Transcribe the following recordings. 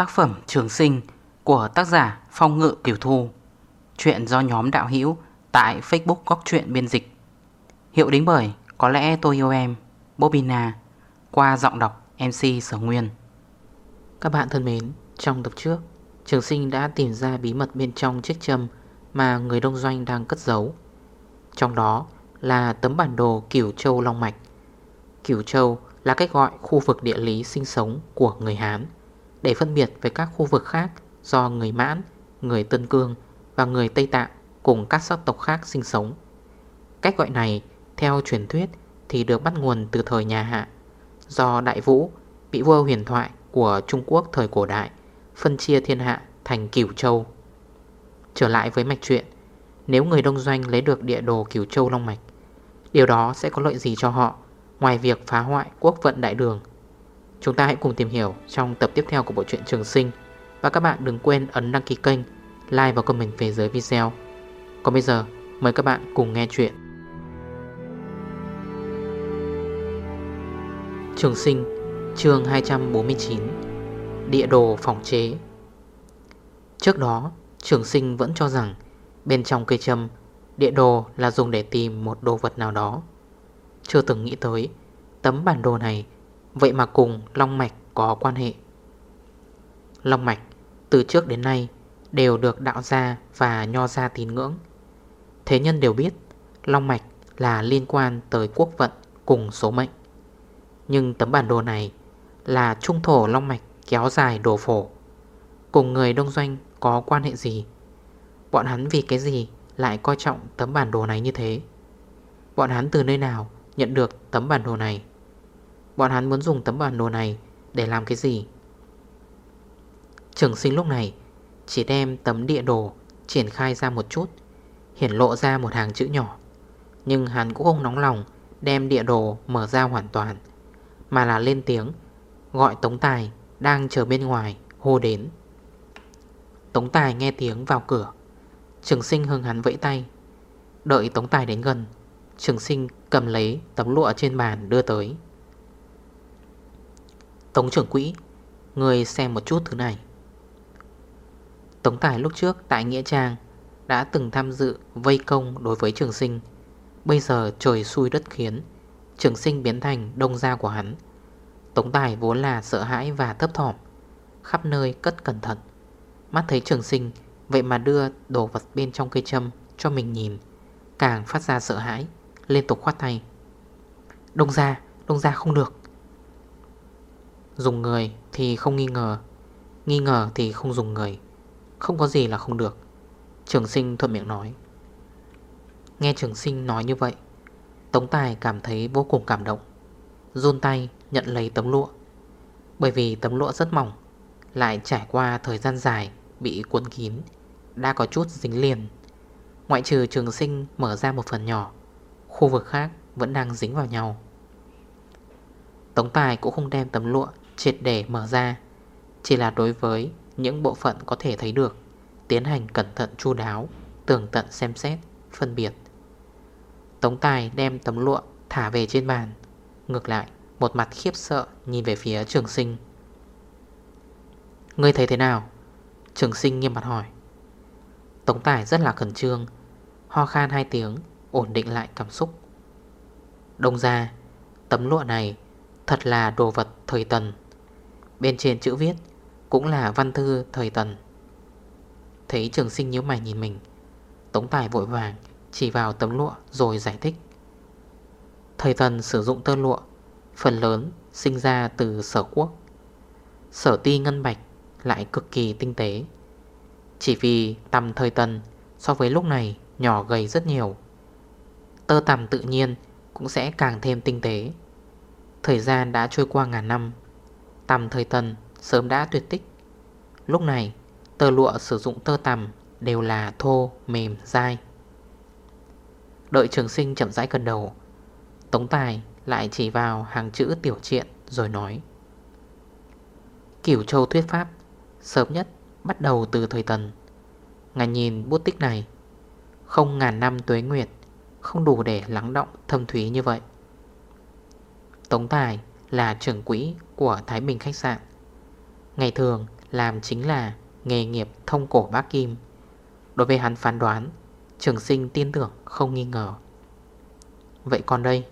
Tác phẩm Trường Sinh của tác giả Phong Ngự Kiều Thu. Chuyện do nhóm đạo hữu tại Facebook Góc Chuyện Biên Dịch. Hiệu đính bởi Có lẽ tôi yêu em Bobina Qua giọng đọc MC Sở Nguyên. Các bạn thân mến, Trong tập trước, Trường sinh đã tìm ra bí mật bên trong chiếc châm Mà người đông doanh đang cất giấu. Trong đó là tấm bản đồ Cửu Châu Long Mạch. Cửu Châu là cách gọi khu vực địa lý sinh sống của người Hán. Để phân biệt với các khu vực khác do người Mãn, người Tân Cương và người Tây Tạng cùng các sắc tộc khác sinh sống. Cách gọi này theo truyền thuyết thì được bắt nguồn từ thời nhà Hạ Do Đại Vũ, vị vua huyền thoại của Trung Quốc thời cổ đại Phân chia thiên hạ thành Cửu Châu. Trở lại với mạch truyện, Nếu người đông doanh lấy được địa đồ Cửu Châu Long Mạch Điều đó sẽ có lợi gì cho họ Ngoài việc phá hoại quốc vận đại đường Chúng ta hãy cùng tìm hiểu trong tập tiếp theo của bộ truyện Trường Sinh. Và các bạn đừng quên ấn đăng ký kênh, like và comment về dưới video. Còn bây giờ mời các bạn cùng nghe chuyện. Trường Sinh chương 249 Địa đồ phòng chế. Trước đó Trường Sinh vẫn cho rằng Bên trong cây châm Địa đồ là dùng để tìm một đồ vật nào đó. Chưa từng nghĩ tới Tấm bản đồ này Vậy mà cùng Long Mạch có quan hệ. Long Mạch từ trước đến nay Đều được đạo gia và nho gia tín ngưỡng. Thế nhân đều biết Long Mạch là liên quan tới quốc vận cùng số mệnh. Nhưng tấm bản đồ này Là trung thổ Long Mạch kéo dài đồ phổ. Cùng người đông doanh có quan hệ gì? Bọn hắn vì cái gì lại coi trọng tấm bản đồ này như thế? Bọn hắn từ nơi nào nhận được tấm bản đồ này? Bọn hắn muốn dùng tấm bản đồ này để làm cái gì? Trường sinh lúc này chỉ đem tấm địa đồ triển khai ra một chút, Hiển lộ ra một hàng chữ nhỏ. Nhưng hắn cũng không nóng lòng đem địa đồ mở ra hoàn toàn, Mà là lên tiếng, Gọi Tống Tài đang chờ bên ngoài hô đến. Tống Tài nghe tiếng vào cửa. Trường sinh hưng hắn vẫy tay. Đợi Tống Tài đến gần, Trường sinh cầm lấy tấm lụa trên bàn đưa tới. Tống trưởng quỹ Người xem một chút thứ này. Tống Tài lúc trước tại Nghĩa Trang Đã từng tham dự vây công đối với trường sinh. Bây giờ trời xui đất khiến Trường sinh biến thành đông gia của hắn. Tống Tài vốn là sợ hãi và thấp thỏm Khắp nơi cất cẩn thận. Mắt thấy trường sinh Vậy mà đưa đồ vật bên trong cây châm Cho mình nhìn Càng phát ra sợ hãi Liên tục khoát tay. Đông ra, đông ra không được. Dùng người thì không nghi ngờ. Nghi ngờ thì không dùng người. Không có gì là không được. Trường sinh thuận miệng nói. Nghe trường sinh nói như vậy, Tống Tài cảm thấy vô cùng cảm động. Run tay nhận lấy tấm lụa. Bởi vì tấm lụa rất mỏng, Lại trải qua thời gian dài Bị cuốn kín, Đã có chút dính liền. Ngoại trừ trường sinh mở ra một phần nhỏ, Khu vực khác vẫn đang dính vào nhau. Tống Tài cũng không đem tấm lụa triệt để mở ra. Chỉ là đối với những bộ phận có thể thấy được Tiến hành cẩn thận chu đáo Tường tận xem xét, phân biệt. Tống Tài đem tấm lụa thả về trên bàn Ngược lại một mặt khiếp sợ nhìn về phía trường sinh. Ngươi thấy thế nào? Trường sinh nghiêm mặt hỏi. Tống Tài rất là khẩn trương Ho khan hai tiếng Ổn định lại cảm xúc. Đông ra Tấm lụa này Thật là đồ vật thời tần. Bên trên chữ viết, Cũng là văn thư thời tần. Thấy trường sinh nhíu mày nhìn mình, Tống tài vội vàng Chỉ vào tấm lụa rồi giải thích. Thời tần sử dụng tơ lụa, Phần lớn sinh ra từ sở quốc. Sở ti ngân bạch Lại cực kỳ tinh tế. Chỉ vì tầm thời tần So với lúc này nhỏ gầy rất nhiều, Tơ tầm tự nhiên Cũng sẽ càng thêm tinh tế. Thời gian đã trôi qua ngàn năm Tầm thời tần sớm đã tuyệt tích. Lúc này tơ lụa sử dụng tơ tầm Đều là thô, mềm, dai. Đợi trường sinh chậm rãi gần đầu Tống tài lại chỉ vào hàng chữ tiểu triện Rồi nói Kiểu châu thuyết pháp Sớm nhất bắt đầu từ thời tần. Ngài nhìn bút tích này Không ngàn năm tuế nguyệt Không đủ để lắng động thâm thúy như vậy. Tống Tài là trưởng quỹ của Thái Bình khách sạn. Ngày thường Làm chính là nghề nghiệp thông cổ bác kim. Đối với hắn phán đoán, Trường sinh tin tưởng không nghi ngờ. Vậy còn đây?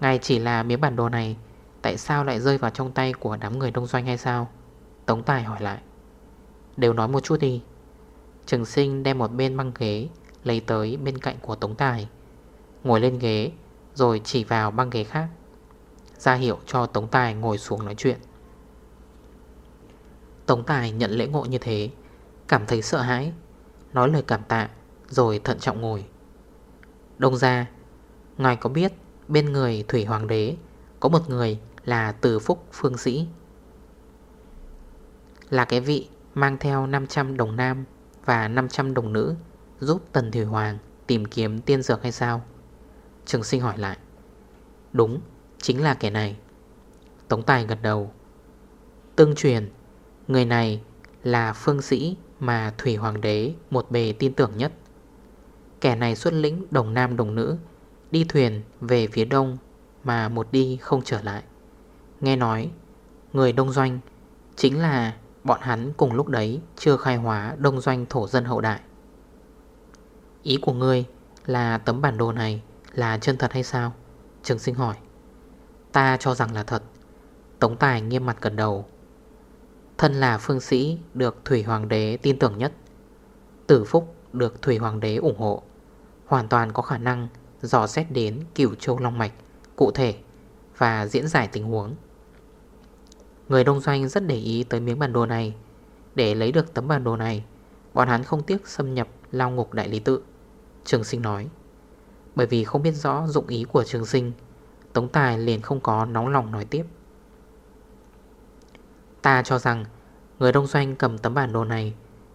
Ngài chỉ là miếng bản đồ này, Tại sao lại rơi vào trong tay của đám người đông doanh hay sao? Tống Tài hỏi lại. Đều nói một chút đi. Trường sinh đem một bên băng ghế, Lấy tới bên cạnh của Tống Tài. Ngồi lên ghế, Rồi chỉ vào băng ghế khác ra hiệu cho Tống Tài ngồi xuống nói chuyện. Tống Tài nhận lễ ngộ như thế, Cảm thấy sợ hãi, Nói lời cảm tạ, Rồi thận trọng ngồi. Đông ra Ngài có biết bên người Thủy Hoàng đế Có một người là Từ Phúc Phương Sĩ? Là cái vị mang theo 500 đồng nam Và 500 đồng nữ Giúp Tần Thủy Hoàng tìm kiếm tiên dược hay sao? Trường sinh hỏi lại. Đúng Chính là kẻ này. Tống Tài gật đầu. Tương truyền, Người này là phương sĩ mà Thủy Hoàng đế một bề tin tưởng nhất. Kẻ này xuất lĩnh đồng nam đồng nữ, Đi thuyền về phía đông Mà một đi không trở lại. Nghe nói, Người đông doanh Chính là bọn hắn cùng lúc đấy Chưa khai hóa đông doanh thổ dân hậu đại. Ý của ngươi là tấm bản đồ này Là chân thật hay sao? Trường sinh hỏi. Ta cho rằng là thật. Tống Tài nghiêm mặt gần đầu. Thân là phương sĩ, được Thủy Hoàng đế tin tưởng nhất. Tử Phúc được Thủy Hoàng đế ủng hộ. Hoàn toàn có khả năng dò xét đến cửu châu Long Mạch, Cụ thể, và diễn giải tình huống. Người đông doanh rất để ý tới miếng bản đồ này. Để lấy được tấm bản đồ này, Bọn hắn không tiếc xâm nhập lao ngục đại lý tự, Trường sinh nói. Bởi vì không biết rõ dụng ý của trường sinh Tống Tài liền không có nóng lòng nói tiếp. Ta cho rằng, Người đông doanh cầm tấm bản đồ này,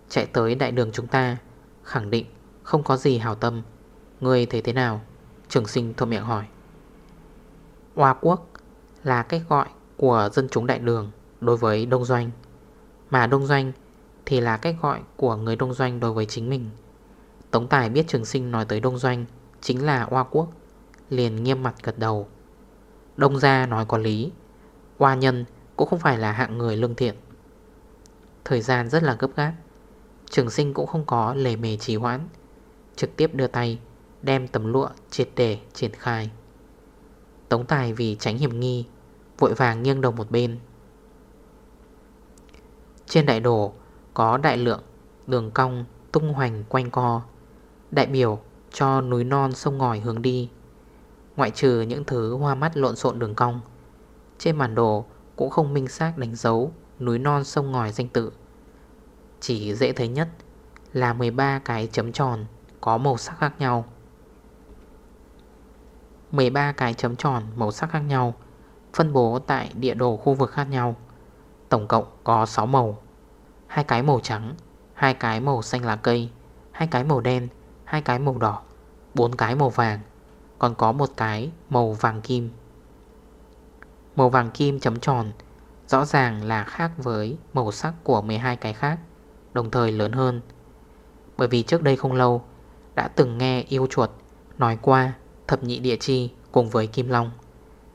Chạy tới đại đường chúng ta, Khẳng định không có gì hào tâm. Người thấy thế nào? Trường sinh thuộc miệng hỏi. Hoa quốc là cách gọi của dân chúng đại đường đối với đông doanh, Mà đông doanh thì là cách gọi của người đông doanh đối với chính mình. Tống Tài biết trường sinh nói tới đông doanh Chính là Hoa quốc, Liền nghiêm mặt gật đầu. Đông gia nói có lý. Hoa nhân cũng không phải là hạng người lương thiện. Thời gian rất là gấp gáp. Trường sinh cũng không có lề mề trì hoãn. Trực tiếp đưa tay, Đem tấm lụa triệt để triển khai. Tống tài vì tránh hiểm nghi, Vội vàng nghiêng đầu một bên. Trên đại đồ Có đại lượng Đường cong tung hoành quanh co. Đại biểu cho núi non sông ngòi hướng đi. Ngoại trừ những thứ hoa mắt lộn xộn đường cong, Trên bản đồ cũng không minh xác đánh dấu núi non sông ngòi danh tự. Chỉ dễ thấy nhất là 13 cái chấm tròn có màu sắc khác nhau. 13 cái chấm tròn màu sắc khác nhau, Phân bố tại địa đồ khu vực khác nhau. Tổng cộng có 6 màu, hai cái màu trắng, hai cái màu xanh lá cây, hai cái màu đen, hai cái màu đỏ, bốn cái màu vàng. Còn có một cái màu vàng kim. Màu vàng kim chấm tròn, Rõ ràng là khác với màu sắc của 12 cái khác, Đồng thời lớn hơn. Bởi vì trước đây không lâu, Đã từng nghe yêu chuột Nói qua thập nhị địa chi Cùng với Kim Long.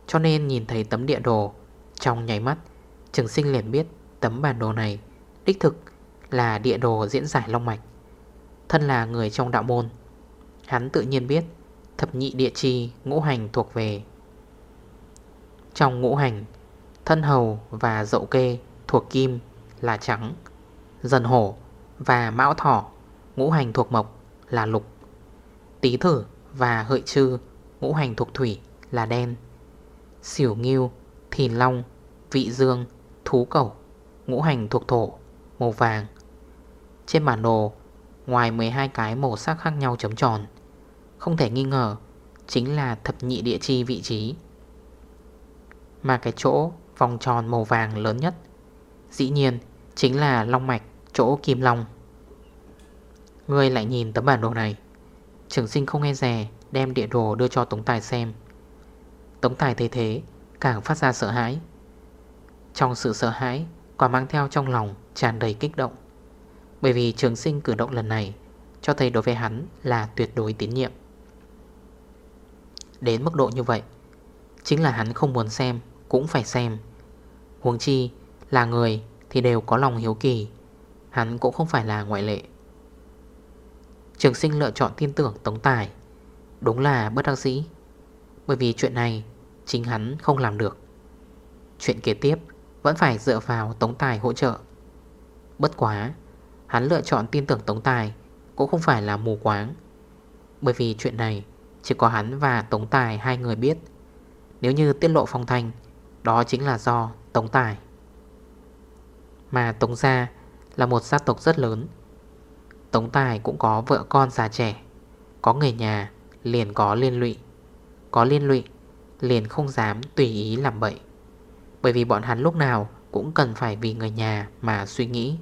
Cho nên nhìn thấy tấm địa đồ, Trong nháy mắt, Trường sinh liền biết tấm bản đồ này Đích thực là địa đồ diễn giải Long Mạch. Thân là người trong đạo môn, Hắn tự nhiên biết Thập nhị địa chi ngũ hành thuộc về. Trong ngũ hành Thân hầu và dậu kê thuộc kim là trắng Dần hổ và mão thỏ ngũ hành thuộc mộc là lục. Tí thử và hợi trư ngũ hành thuộc thủy là đen. Xỉu nghiêu, thìn long, vị dương, thú cẩu ngũ hành thuộc thổ màu vàng. Trên bản đồ Ngoài 12 cái màu sắc khác nhau chấm tròn không thể nghi ngờ, Chính là thập nhị địa chi vị trí. Mà cái chỗ vòng tròn màu vàng lớn nhất, Dĩ nhiên chính là long mạch, chỗ kim long. Ngươi lại nhìn tấm bản đồ này. Trường sinh không nghe rè Đem địa đồ đưa cho Tống Tài xem. Tống Tài thấy thế, Càng phát ra sợ hãi. Trong sự sợ hãi Còn mang theo trong lòng tràn đầy kích động. Bởi vì trường sinh cử động lần này Cho thấy đối với hắn là tuyệt đối tín nhiệm. Đến mức độ như vậy. Chính là hắn không muốn xem, Cũng phải xem. Huống chi, là người Thì đều có lòng hiếu kỳ. Hắn cũng không phải là ngoại lệ. Trường sinh lựa chọn tin tưởng Tống Tài. Đúng là bất đắc dĩ. Bởi vì chuyện này, Chính hắn không làm được. Chuyện kế tiếp Vẫn phải dựa vào Tống Tài hỗ trợ. Bất quá, Hắn lựa chọn tin tưởng Tống Tài Cũng không phải là mù quáng. Bởi vì chuyện này chỉ có hắn và Tống Tài hai người biết. Nếu như tiết lộ phong thanh Đó chính là do Tống Tài. Mà Tống Gia Là một gia tộc rất lớn. Tống Tài cũng có vợ con già trẻ, Có người nhà liền có liên lụy. Có liên lụy, liền không dám tùy ý làm bậy. Bởi vì bọn hắn lúc nào cũng cần phải vì người nhà mà suy nghĩ.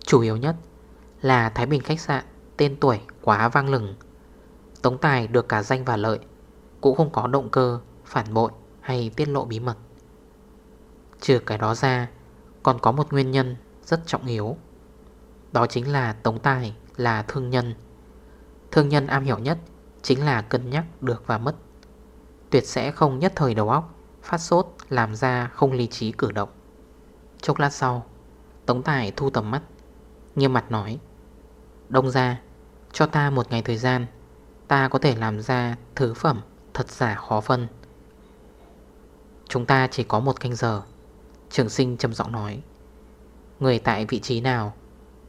Chủ yếu nhất là Thái Bình khách sạn tên tuổi quá vang lừng. Tống Tài được cả danh và lợi Cũng không có động cơ, phản bội hay tiết lộ bí mật. Trừ cái đó ra Còn có một nguyên nhân rất trọng yếu. Đó chính là Tống Tài là thương nhân. Thương nhân am hiểu nhất Chính là cân nhắc được và mất. Tuyệt sẽ không nhất thời đầu óc Phát sốt làm ra không lý trí cử động. Chốc lát sau Tống Tài thu tầm mắt Nghiêm mặt nói Đông ra, Cho ta một ngày thời gian. Ta có thể làm ra thứ phẩm Thật giả khó phân. Chúng ta chỉ có một canh giờ. Trường sinh trầm giọng nói. Người tại vị trí nào?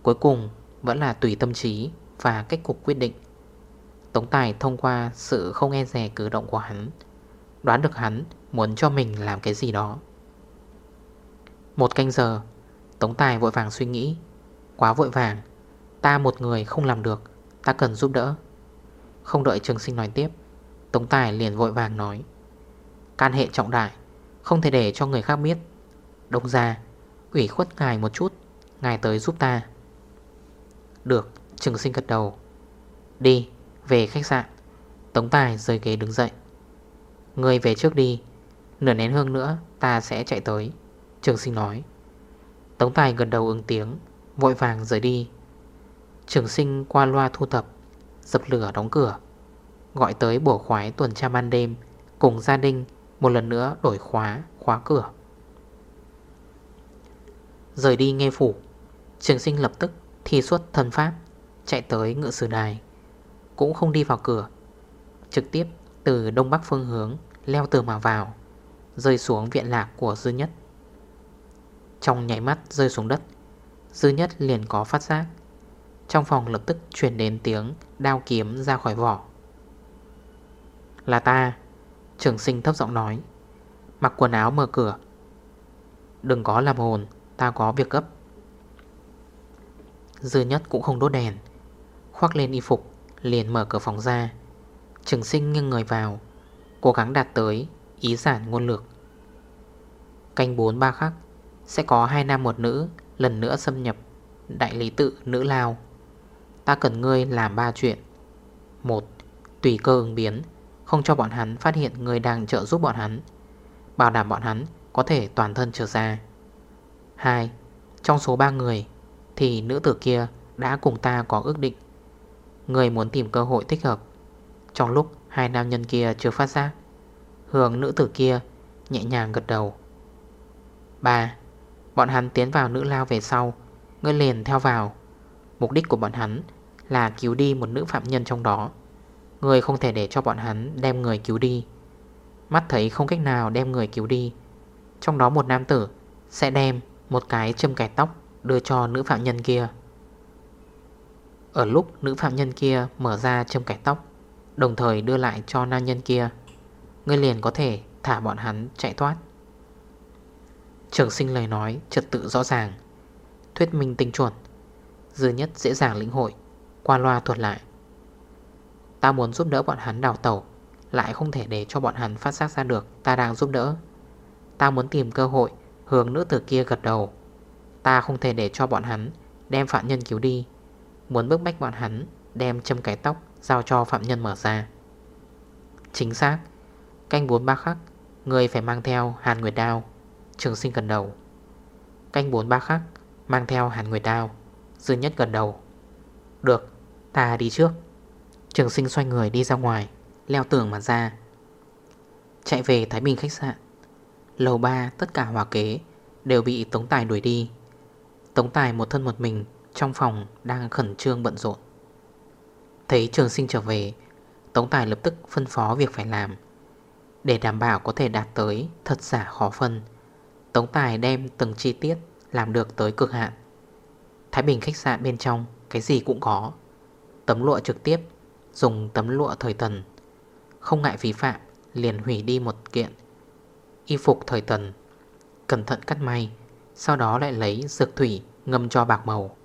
Cuối cùng vẫn là tùy tâm trí Và cách cục quyết định. Tống Tài thông qua sự không nghe rè cử động của hắn, Đoán được hắn muốn cho mình làm cái gì đó. Một canh giờ, Tống Tài vội vàng suy nghĩ. Quá vội vàng. Ta một người không làm được, Ta cần giúp đỡ. Không đợi trường sinh nói tiếp, Tống Tài liền vội vàng nói, Can hệ trọng đại, Không thể để cho người khác biết. Đông ra Ủy khuất ngài một chút, Ngài tới giúp ta. Được, Trường sinh gật đầu. Đi, Về khách sạn. Tống Tài rời ghế đứng dậy. Người về trước đi, Nửa nén hương nữa ta sẽ chạy tới, Trường sinh nói. Tống Tài gần đầu ứng tiếng, Vội vàng rời đi. Trường sinh qua loa thu thập, Dập lửa đóng cửa, Gọi tới bổ khoái tuần tra ban đêm, Cùng gia đình một lần nữa đổi khóa Khóa cửa. Rời đi nghe phủ, Trường sinh lập tức thi xuất thần pháp, Chạy tới ngựa sử đài. Cũng không đi vào cửa, Trực tiếp từ đông bắc phương hướng Leo tường mà vào, Rơi xuống viện lạc của dư nhất. Trong nhảy mắt rơi xuống đất, Dư nhất liền có phát giác trong phòng lập tức chuyển đến tiếng Đao kiếm ra khỏi vỏ. Là ta, Trường sinh thấp giọng nói, Mặc quần áo mở cửa. Đừng có làm hồn, Ta có việc gấp. Dư nhất cũng không đốt đèn, Khoác lên y phục, Liền mở cửa phòng ra. Trường sinh nghiêng người vào, Cố gắng đạt tới ý giản ngôn lược. Canh 4 ba khắc, Sẽ có hai nam một nữ Lần nữa xâm nhập Đại lý tự nữ lao. Ta cần ngươi làm ba chuyện một, Tùy cơ ứng biến, Không cho bọn hắn phát hiện người đang trợ giúp bọn hắn, Bảo đảm bọn hắn Có thể toàn thân trở ra 2. Trong số 3 người Thì nữ tử kia đã cùng ta có ước định Người muốn tìm cơ hội thích hợp Trong lúc hai nam nhân kia chưa phát giác, Hướng nữ tử kia nhẹ nhàng gật đầu 3. Bọn hắn tiến vào nữ lao về sau, Ngươi liền theo vào Mục đích của bọn hắn là cứu đi một nữ phạm nhân trong đó. Người không thể để cho bọn hắn đem người cứu đi. Mắt thấy không cách nào đem người cứu đi. Trong đó một nam tử sẽ đem một cái châm cải tóc đưa cho nữ phạm nhân kia. Ở lúc nữ phạm nhân kia mở ra châm cải tóc, Đồng thời đưa lại cho nam nhân kia người liền có thể thả bọn hắn chạy thoát. Trường sinh lời nói trật tự rõ ràng, Thuyết minh tinh chuẩn, Dư nhất dễ dàng lĩnh hội. Qua loa thuật lại. Ta muốn giúp đỡ bọn hắn đào tẩu, Lại không thể để cho bọn hắn phát giác ra được Ta đang giúp đỡ. Ta muốn tìm cơ hội hướng nữ tử kia gật đầu. Ta không thể để cho bọn hắn Đem phạm nhân cứu đi. Muốn bức bách bọn hắn Đem châm cái tóc Giao cho phạm nhân mở ra. Chính xác, Canh 4 ba khắc, Người phải mang theo hàn nguyệt đao, Trường sinh gần đầu. Canh 4 ba khắc, Mang theo hàn nguyệt đao, Dư nhất gần đầu. Được ta đi trước. Trường sinh xoay người đi ra ngoài, Leo tường mà ra. Chạy về Thái Bình khách sạn. Lầu 3 tất cả hòa kế, Đều bị Tống Tài đuổi đi. Tống Tài một thân một mình, Trong phòng đang khẩn trương bận rộn. Thấy trường sinh trở về, Tống Tài lập tức phân phó việc phải làm. Để đảm bảo có thể đạt tới Thật giả khó phân, Tống Tài đem từng chi tiết Làm được tới cực hạn. Thái Bình khách sạn bên trong, Cái gì cũng có. Tấm lụa trực tiếp, Dùng tấm lụa thời tần. Không ngại phí phạm, Liền hủy đi một kiện. Y phục thời tần, Cẩn thận cắt may, Sau đó lại lấy dược thủy ngâm cho bạc màu.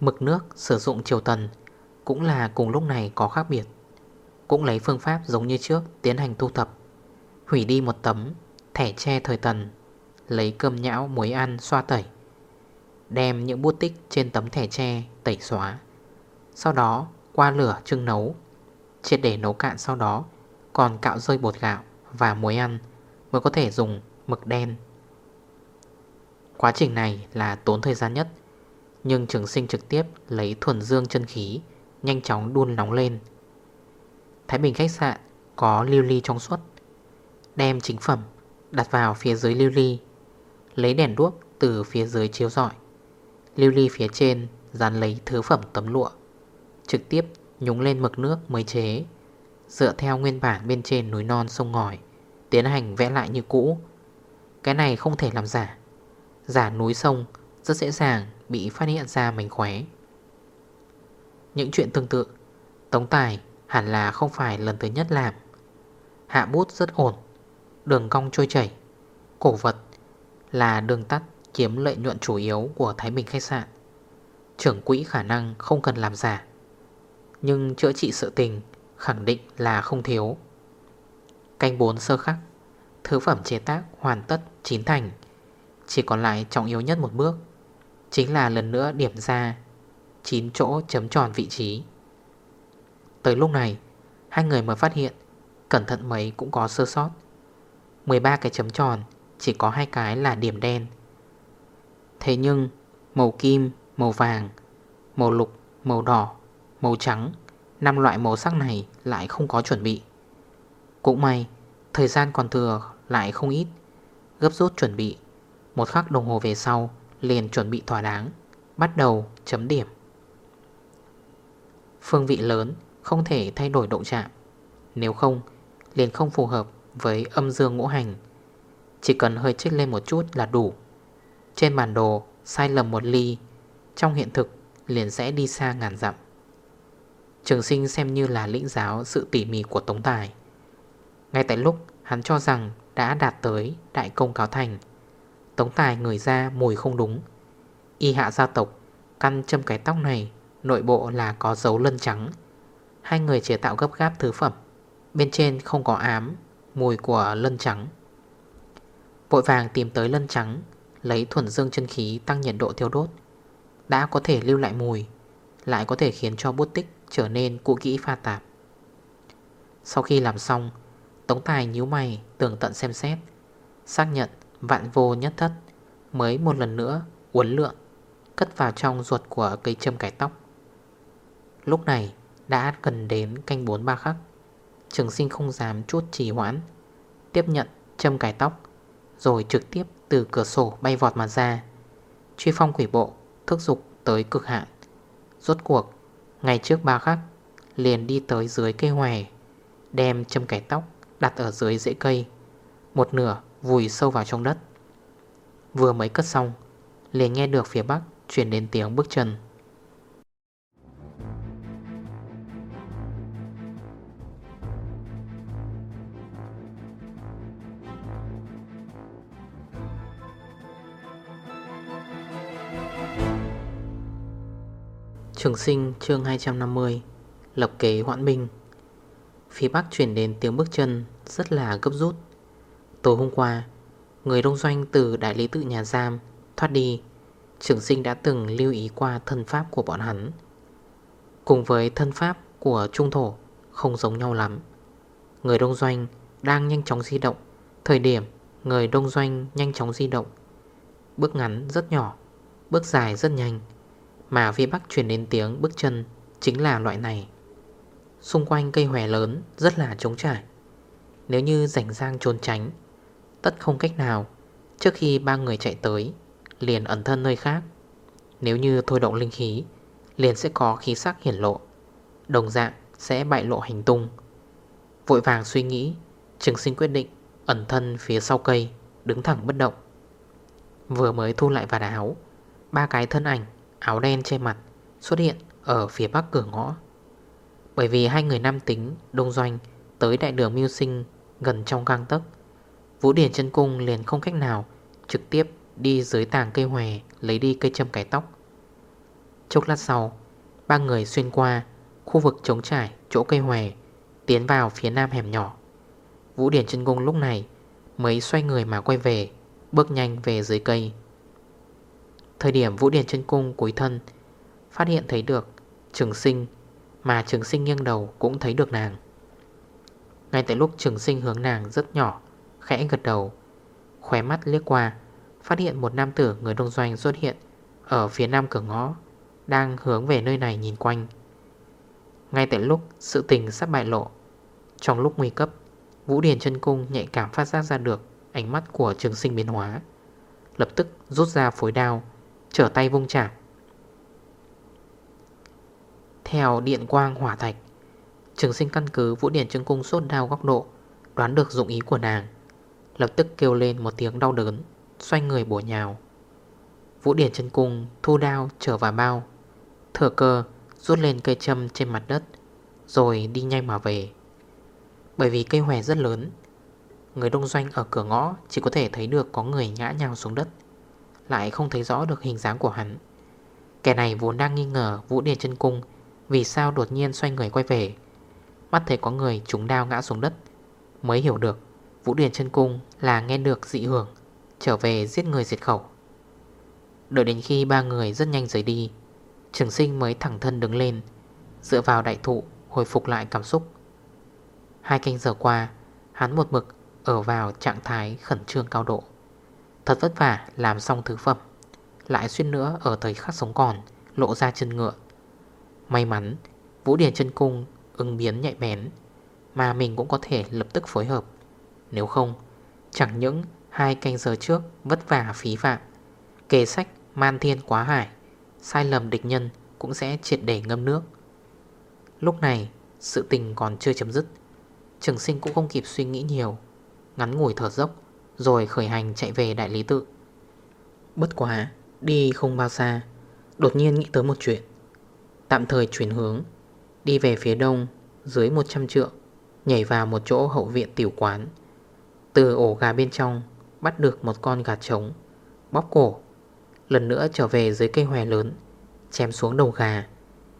Mực nước sử dụng chiều tần Cũng là cùng lúc này có khác biệt. Cũng lấy phương pháp giống như trước Tiến hành thu thập Hủy đi một tấm, thẻ tre thời tần, Lấy cơm nhão muối ăn xoa tẩy. Đem những bút tích trên tấm thẻ tre tẩy xóa. Sau đó, qua lửa trưng nấu. Triệt để nấu cạn sau đó, Còn cạo rơi bột gạo và muối ăn Mới có thể dùng mực đen. Quá trình này là tốn thời gian nhất, Nhưng trường sinh trực tiếp lấy thuần dương chân khí Nhanh chóng đun nóng lên. Thái Bình khách sạn có lưu ly trong suốt. Đem chính phẩm đặt vào phía dưới lưu ly, Lấy đèn đuốc từ phía dưới chiếu dọi Lưu ly phía trên dán lấy thứ phẩm tấm lụa. Trực tiếp nhúng lên mực nước mới chế. Dựa theo nguyên bản bên trên núi non sông ngòi, Tiến hành vẽ lại như cũ. Cái này không thể làm giả. Giả núi sông rất dễ dàng bị phát hiện ra mảnh khóe. Những chuyện tương tự, Tống Tài hẳn là không phải lần thứ nhất làm. Hạ bút rất ổn, Đường cong trôi chảy. Cổ vật là đường tắt chiếm lợi nhuận chủ yếu của Thái Bình khách sạn. Trưởng quỹ khả năng không cần làm giả. Nhưng chữa trị sự tình khẳng định là không thiếu. Canh 4 sơ khắc Thứ phẩm chế tác hoàn tất chín thành. Chỉ còn lại trọng yếu nhất một bước Chính là lần nữa điểm ra 9 chỗ chấm tròn vị trí. Tới lúc này Hai người mới phát hiện Cẩn thận mấy cũng có sơ sót. 13 cái chấm tròn Chỉ có hai cái là điểm đen. Thế nhưng Màu kim, màu vàng Màu lục, màu đỏ, màu trắng. Năm loại màu sắc này lại không có chuẩn bị. Cũng may, Thời gian còn thừa lại không ít. Gấp rút chuẩn bị. Một khắc đồng hồ về sau, Liền chuẩn bị thỏa đáng. Bắt đầu chấm điểm. Phương vị lớn, Không thể thay đổi độ chạm. Nếu không, liền không phù hợp Với âm dương ngũ hành. Chỉ cần hơi chích lên một chút là đủ. Trên bản đồ, Sai lầm một ly. Trong hiện thực, liền sẽ đi xa ngàn dặm. Trường sinh xem như là lĩnh giáo sự tỉ mỉ của Tống Tài. Ngay tại lúc, hắn cho rằng đã đạt tới đại công cáo thành, Tống Tài người ra mùi không đúng. Y hạ gia tộc, Căn châm cái tóc này, Nội bộ là có dấu lân trắng. Hai người chế tạo gấp gáp thứ phẩm, Bên trên không có ám, Mùi của lân trắng. Vội vàng tìm tới lân trắng, Lấy thuần dương chân khí tăng nhiệt độ thiêu đốt. Đã có thể lưu lại mùi, Lại có thể khiến cho bút tích trở nên cũ kỹ pha tạp. Sau khi làm xong, Tống Tài nhíu mày tường tận xem xét, Xác nhận vạn vô nhất thất Mới một lần nữa uốn lượn, Cất vào trong ruột của cây châm cải tóc. Lúc này đã gần đến canh 4 ba khắc, Trường sinh không dám chút trì hoãn, Tiếp nhận châm cải tóc, Rồi trực tiếp từ cửa sổ bay vọt mà ra, Truy phong quỷ bộ Thức dục tới cực hạn. Rốt cuộc Ngày trước ba khắc Liền đi tới dưới cây hòe Đem châm cải tóc đặt ở dưới rễ cây. Một nửa vùi sâu vào trong đất. Vừa mới cất xong, Liền nghe được phía bắc Chuyển đến tiếng bước chân. Trường sinh, chương 250 Lập kế hoãn minh. Phía Bắc chuyển đến tiếng bước chân Rất là gấp rút. Tối hôm qua, Người đông doanh từ đại lý tự nhà giam Thoát đi, Trường sinh đã từng lưu ý qua thân pháp của bọn hắn. Cùng với thân pháp của trung thổ Không giống nhau lắm. Người đông doanh đang nhanh chóng di động, Thời điểm người đông doanh nhanh chóng di động. Bước ngắn rất nhỏ, Bước dài rất nhanh. Mà phía bắc truyền đến tiếng bước chân, Chính là loại này. Xung quanh cây hòe lớn rất là trống trải. Nếu như rảnh rang trốn tránh, Tất không cách nào. Trước khi ba người chạy tới, Liền ẩn thân nơi khác. Nếu như thôi động linh khí, Liền sẽ có khí sắc hiển lộ. Đồng dạng sẽ bại lộ hành tung. Vội vàng suy nghĩ, Trường sinh quyết định ẩn thân phía sau cây, Đứng thẳng bất động. Vừa mới thu lại vạt áo, Ba cái thân ảnh áo đen che mặt, Xuất hiện ở phía bắc cửa ngõ. Bởi vì hai người nam tính, Đông doanh, tới đại đường mưu sinh Gần trong gang tấc. Vũ Điển chân Cung liền không cách nào Trực tiếp đi dưới tàng cây hòe Lấy đi cây châm cái tóc. Chốc lát sau, Ba người xuyên qua Khu vực trống trải chỗ cây hòe, Tiến vào phía nam hẻm nhỏ. Vũ Điển chân Cung lúc này Mới xoay người mà quay về, Bước nhanh về dưới cây. Thời điểm Vũ Điển chân Cung cuối thân, Phát hiện thấy được Trường sinh, Mà trường sinh nghiêng đầu cũng thấy được nàng. Ngay tại lúc trường sinh hướng nàng rất nhỏ, Khẽ gật đầu, Khóe mắt liếc qua, Phát hiện một nam tử người đông doanh xuất hiện Ở phía nam cửa ngõ, Đang hướng về nơi này nhìn quanh. Ngay tại lúc sự tình sắp bại lộ, Trong lúc nguy cấp, Vũ Điền chân Cung nhạy cảm phát giác ra được Ánh mắt của trường sinh biến hóa, Lập tức rút ra phối đao Trở tay vung chạm. Theo điện quang hỏa thạch, Trường sinh căn cứ Vũ Điển chứng Cung sốt đao góc độ, Đoán được dụng ý của nàng, Lập tức kêu lên một tiếng đau đớn, Xoay người bổ nhào. Vũ Điển chân cung thu đao trở vào bao Thừa cơ, rút lên cây châm trên mặt đất, Rồi đi nhanh mà về. Bởi vì cây hòe rất lớn, Người đông doanh ở cửa ngõ Chỉ có thể thấy được có người ngã nhào xuống đất. Lại không thấy rõ được hình dáng của hắn. Kẻ này vốn đang nghi ngờ Vũ Điền chân cung Vì sao đột nhiên xoay người quay về. Mắt thấy có người trúng đao ngã xuống đất, Mới hiểu được Vũ Điền chân cung là nghe được dị hưởng, Trở về giết người diệt khẩu. Đợi đến khi ba người rất nhanh rời đi, Trường sinh mới thẳng thân đứng lên, Dựa vào đại thụ Hồi phục lại cảm xúc. Hai canh giờ qua, Hắn một mực ở vào trạng thái khẩn trương cao độ. Thật vất vả làm xong thứ phẩm. Lại xuyên nữa ở thời khắc sống còn, Lộ ra chân ngựa. May mắn, Vũ Điển chân cung ứng biến nhạy bén, Mà mình cũng có thể lập tức phối hợp. Nếu không, Chẳng những hai canh giờ trước vất vả phí phạm, Kề sách man thiên quá hải, Sai lầm địch nhân cũng sẽ triệt để ngâm nước. Lúc này, sự tình còn chưa chấm dứt. Trường sinh cũng không kịp suy nghĩ nhiều, Ngắn ngủi thở dốc. Rồi khởi hành chạy về đại lý tự. Bất quá, Đi không bao xa, Đột nhiên nghĩ tới một chuyện. Tạm thời chuyển hướng, Đi về phía đông, Dưới 100 trượng, Nhảy vào một chỗ hậu viện tiểu quán. Từ ổ gà bên trong, Bắt được một con gà trống, Bóp cổ. Lần nữa trở về dưới cây hòe lớn, Chém xuống đầu gà,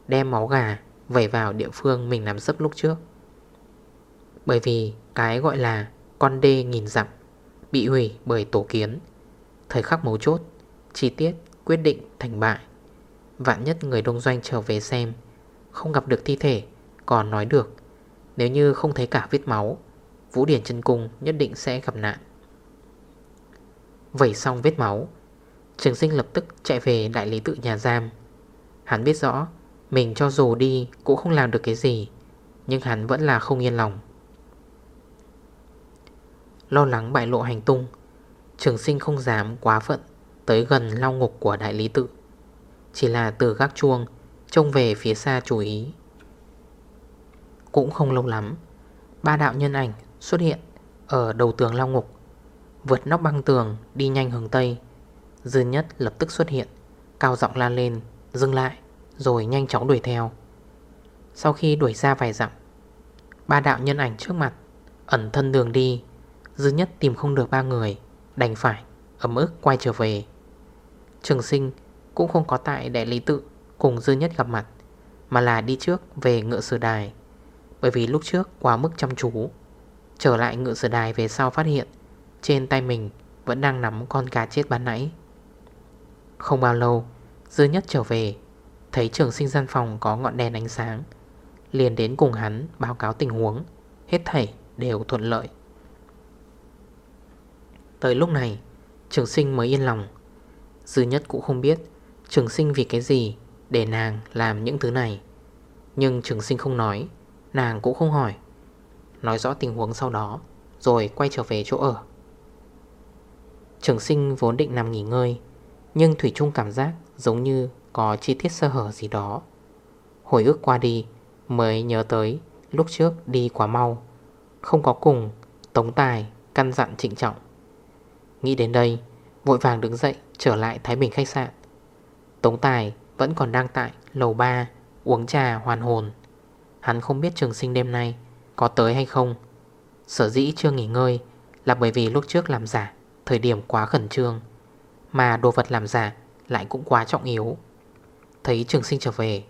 Đem máu gà vẩy vào địa phương mình làm sấp lúc trước. Bởi vì cái gọi là con đê nghìn dặm. Bị hủy bởi tổ kiến. Thời khắc mấu chốt, Chi tiết, quyết định, thành bại. Vạn nhất người đông doanh trở về xem, Không gặp được thi thể, Còn nói được. Nếu như không thấy cả vết máu, Vũ Điển chân Cung nhất định sẽ gặp nạn. Vẩy xong vết máu, Trường sinh lập tức chạy về đại lý tự nhà giam. Hắn biết rõ, Mình cho dù đi cũng không làm được cái gì, Nhưng hắn vẫn là không yên lòng. Lo lắng bại lộ hành tung. Trường sinh không dám quá phận Tới gần lao ngục của đại lý tự. Chỉ là từ gác chuông, Trông về phía xa chú ý. Cũng không lâu lắm, Ba đạo nhân ảnh xuất hiện Ở đầu tường lao ngục, Vượt nóc băng tường đi nhanh hướng Tây. Dư nhất lập tức xuất hiện, Cao giọng la lên, Dừng lại, Rồi nhanh chóng đuổi theo. Sau khi đuổi ra vài dặm, Ba đạo nhân ảnh trước mặt Ẩn thân đường đi Dư nhất tìm không được ba người, Đành phải ấm ức quay trở về. Trường sinh cũng không có tại đại lý tự Cùng dư nhất gặp mặt, Mà là đi trước về ngựa sử đài. Bởi vì lúc trước quá mức chăm chú, Trở lại ngựa sử đài về sau phát hiện trên tay mình vẫn đang nắm con cá chết ban nãy. Không bao lâu Dư nhất trở về, Thấy trường sinh gian phòng có ngọn đèn ánh sáng, Liền đến cùng hắn báo cáo tình huống, Hết thảy đều thuận lợi. Tới lúc này, Trường sinh mới yên lòng. Dư nhất cũng không biết Trường sinh vì cái gì Để nàng làm những thứ này. Nhưng trường sinh không nói, Nàng cũng không hỏi. Nói rõ tình huống sau đó, Rồi quay trở về chỗ ở. Trường sinh vốn định nằm nghỉ ngơi, Nhưng Thủy chung cảm giác giống như có chi tiết sơ hở gì đó. Hồi ức qua đi, Mới nhớ tới lúc trước đi quá mau. Không có cùng, Tống Tài, căn dặn trịnh trọng. Nghĩ đến đây, Vội vàng đứng dậy, trở lại Thái Bình khách sạn. Tống Tài vẫn còn đang tại lầu 3 Uống trà hoàn hồn. Hắn không biết trường sinh đêm nay Có tới hay không. Sở dĩ chưa nghỉ ngơi Là bởi vì lúc trước làm giả, Thời điểm quá khẩn trương, Mà đồ vật làm giả lại cũng quá trọng yếu. Thấy trường sinh trở về,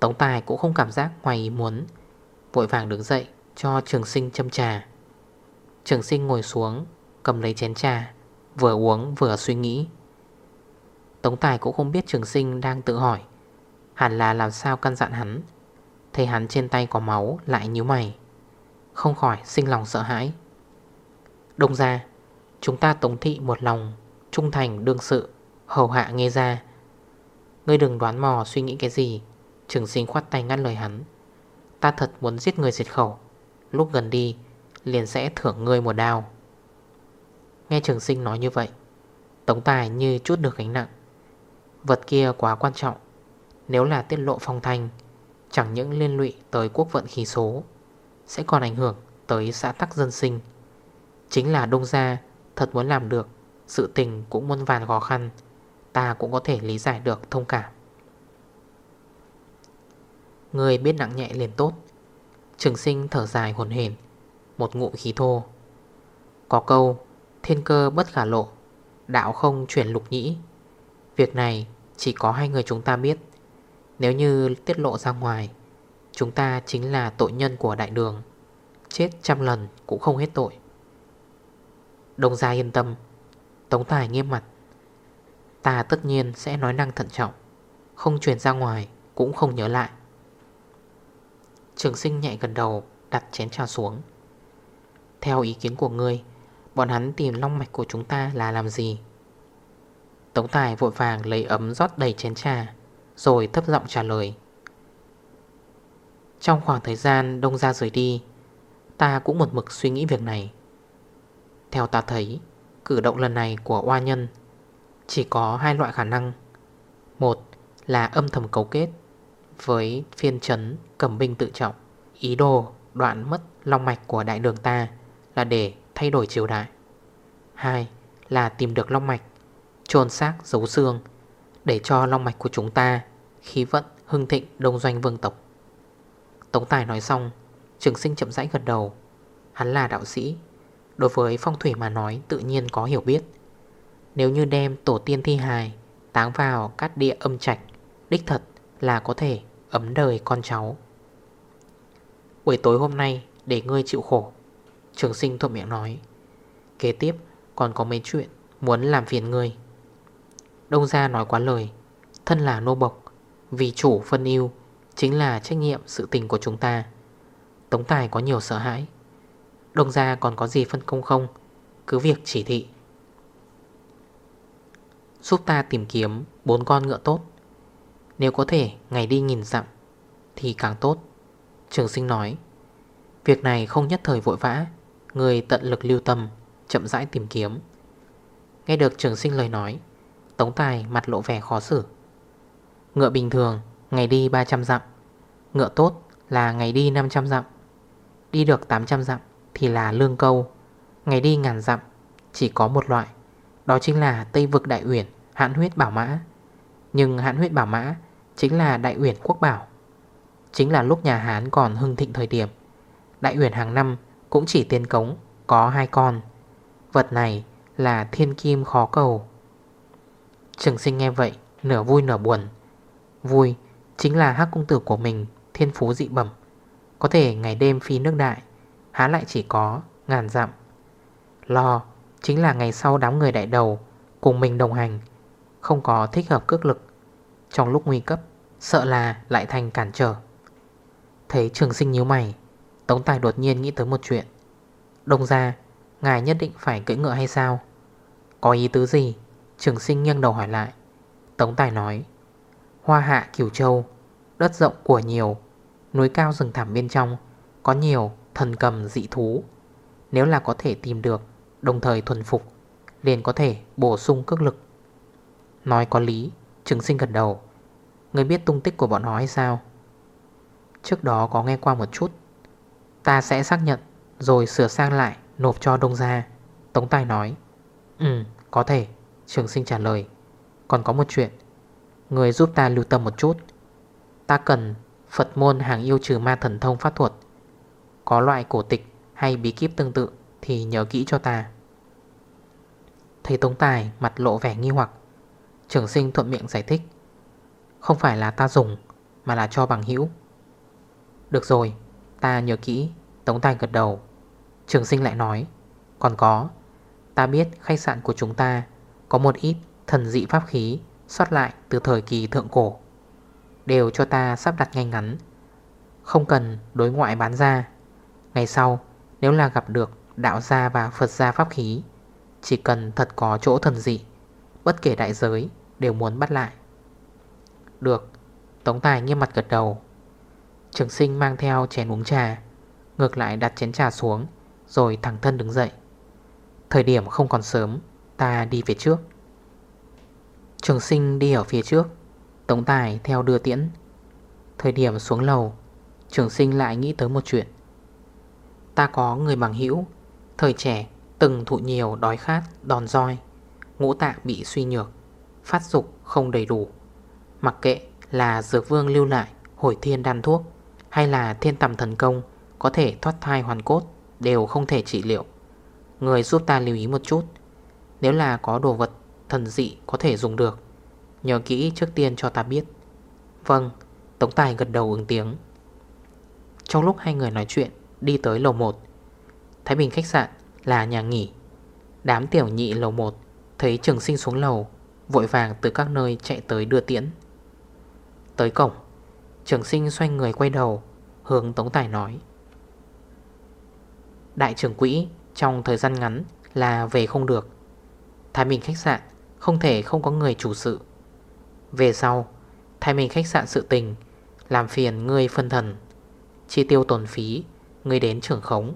Tống Tài cũng không cảm giác ngoài ý muốn, Vội vàng đứng dậy cho trường sinh châm trà. Trường sinh ngồi xuống, Cầm lấy chén trà. Vừa uống vừa suy nghĩ. Tống Tài cũng không biết trường sinh đang tự hỏi, Hẳn là làm sao căn dặn hắn. Thấy hắn trên tay có máu, lại như mày. Không khỏi sinh lòng sợ hãi. Đông ra Chúng ta tống thị một lòng, Trung thành, đương sự, Hầu hạ nghe ra Ngươi đừng đoán mò suy nghĩ cái gì. Trường sinh khoát tay ngăn lời hắn. Ta thật muốn giết người diệt khẩu. Lúc gần đi, Liền sẽ thưởng ngươi một đao. Nghe trường sinh nói như vậy Tống tài như chút được gánh nặng. Vật kia quá quan trọng, Nếu là tiết lộ phong thanh, Chẳng những liên lụy tới quốc vận khí số, Sẽ còn ảnh hưởng tới xã tắc dân sinh. Chính là đông gia Thật muốn làm được, Sự tình cũng muôn vàn khó khăn, Ta cũng có thể lý giải được thông cảm. Người biết nặng nhẹ liền tốt. Trường sinh thở dài hồn hền Một ngụ khí thô. Có câu Thiên cơ bất khả lộ, Đạo không chuyển lục nhĩ. Việc này chỉ có hai người chúng ta biết. Nếu như tiết lộ ra ngoài, Chúng ta chính là tội nhân của đại đường. Chết trăm lần cũng không hết tội. Đông gia yên tâm, Tống tài nghiêm mặt. Ta tất nhiên sẽ nói năng thận trọng, Không truyền ra ngoài Cũng không nhớ lại. Trường sinh nhẹ gần đầu, Đặt chén trà xuống. Theo ý kiến của ngươi Bọn hắn tìm long mạch của chúng ta là làm gì? Tống tài vội vàng lấy ấm rót đầy chén trà, Rồi thấp giọng trả lời. Trong khoảng thời gian đông ra rời đi, Ta cũng một mực suy nghĩ việc này. Theo ta thấy, Cử động lần này của oa nhân Chỉ có hai loại khả năng. Một là âm thầm cấu kết Với phiên trấn cầm binh tự trọng, Ý đồ đoạn mất long mạch của đại đường ta Là để thay đổi triều đại. Hai là tìm được long mạch Trôn xác giấu xương Để cho long mạch của chúng ta Khí vận hưng thịnh đông doanh vương tộc. Tống Tài nói xong, Trường sinh chậm rãi gật đầu. Hắn là đạo sĩ, Đối với phong thủy mà nói tự nhiên có hiểu biết. Nếu như đem tổ tiên thi hài Táng vào cát địa âm trạch, Đích thật là có thể ấm đời con cháu. Buổi tối hôm nay để ngươi chịu khổ. Trường sinh thuộc miệng nói. Kế tiếp, còn có mấy chuyện Muốn làm phiền người. Đông gia nói quá lời, Thân là nô bộc, Vì chủ phân yêu Chính là trách nhiệm sự tình của chúng ta. Tống tài có nhiều sợ hãi. Đông gia còn có gì phân công không? Cứ việc chỉ thị. Giúp ta tìm kiếm bốn con ngựa tốt. Nếu có thể, ngày đi nghìn dặm, Thì càng tốt. Trường sinh nói, Việc này không nhất thời vội vã. Người tận lực lưu tâm, Chậm rãi tìm kiếm. Nghe được trường sinh lời nói, Tống tài mặt lộ vẻ khó xử. Ngựa bình thường, Ngày đi 300 dặm. Ngựa tốt là ngày đi 500 dặm. Đi được 800 dặm Thì là lương câu. Ngày đi ngàn dặm, Chỉ có một loại, Đó chính là Tây vực đại uyển, Hãn huyết bảo mã. Nhưng hãn huyết bảo mã Chính là đại uyển quốc bảo. Chính là lúc nhà Hán còn hưng thịnh thời điểm, Đại uyển hàng năm cũng chỉ tiền cống, Có hai con. Vật này là thiên kim khó cầu. Trường sinh nghe vậy, Nửa vui nửa buồn. Vui chính là hắc công tử của mình, Thiên phú dị bẩm. Có thể ngày đêm phi nước đại, Há lại chỉ có ngàn dặm. Lo chính là ngày sau đám người đại đầu Cùng mình đồng hành, Không có thích hợp cước lực. Trong lúc nguy cấp, Sợ là lại thành cản trở. Thấy trường sinh nhíu mày Tống tài đột nhiên nghĩ tới một chuyện. Đông ra Ngài nhất định phải cưỡi ngựa hay sao? Có ý tứ gì? Trường sinh nghiêng đầu hỏi lại. Tống Tài nói, Hoa hạ Kiều Châu, Đất rộng của nhiều, Núi cao rừng thẳm bên trong, Có nhiều thần cầm dị thú. Nếu là có thể tìm được, Đồng thời thuần phục, Liền có thể bổ sung cước lực. Nói có lý, Trường sinh gật đầu. Người biết tung tích của bọn nó hay sao? Trước đó có nghe qua một chút. Ta sẽ xác nhận, Rồi sửa sang lại, nộp cho đông gia. Tống Tài nói Ừ có thể. Trường sinh trả lời, Còn có một chuyện, Người giúp ta lưu tâm một chút. Ta cần Phật môn hàng yêu trừ ma thần thông pháp thuật. Có loại cổ tịch hay bí kíp tương tự Thì nhớ kỹ cho ta. Thầy Tống Tài mặt lộ vẻ nghi hoặc, Trường sinh thuận miệng giải thích, Không phải là ta dùng, Mà là cho bằng hữu. Được rồi Ta nhớ kỹ. Tống Tài gật đầu. Trường sinh lại nói. Còn có. Ta biết khách sạn của chúng ta Có một ít thần dị pháp khí Xót lại từ thời kỳ thượng cổ. Đều cho ta sắp đặt ngay ngắn. Không cần đối ngoại bán ra. Ngày sau, Nếu là gặp được đạo gia và Phật gia pháp khí, Chỉ cần thật có chỗ thần dị, Bất kể đại giới Đều muốn bắt lại. Được. Tống Tài nghiêm mặt gật đầu. Trường sinh mang theo chén uống trà, Ngược lại đặt chén trà xuống, Rồi thẳng thân đứng dậy. Thời điểm không còn sớm, Ta đi về trước. Trường sinh đi ở phía trước, Tống Tài theo đưa tiễn. Thời điểm xuống lầu, Trường sinh lại nghĩ tới một chuyện. Ta có người bằng hữu, Thời trẻ từng thụ nhiều đói khát, đòn roi, Ngũ tạng bị suy nhược, Phát dục không đầy đủ. Mặc kệ là dược vương lưu lại, Hồi thiên đan thuốc. Hay là thiên tầm thần công Có thể thoát thai hoàn cốt Đều không thể trị liệu. Người giúp ta lưu ý một chút, Nếu là có đồ vật thần dị có thể dùng được, Nhớ kỹ trước tiên cho ta biết. Vâng Tống Tài gật đầu ứng tiếng. Trong lúc hai người nói chuyện, Đi tới lầu 1 Thái Bình khách sạn là nhà nghỉ. Đám tiểu nhị lầu 1 Thấy trường sinh xuống lầu, Vội vàng từ các nơi chạy tới đưa tiễn. Tới cổng Trường sinh xoay người quay đầu, Hướng Tống Tài nói. Đại trưởng quỹ, Trong thời gian ngắn là về không được. Thái Bình khách sạn Không thể không có người chủ sự. Về sau, Thái Bình khách sạn sự tình Làm phiền ngươi phân thần, Chi tiêu tồn phí, Ngươi đến trưởng khống.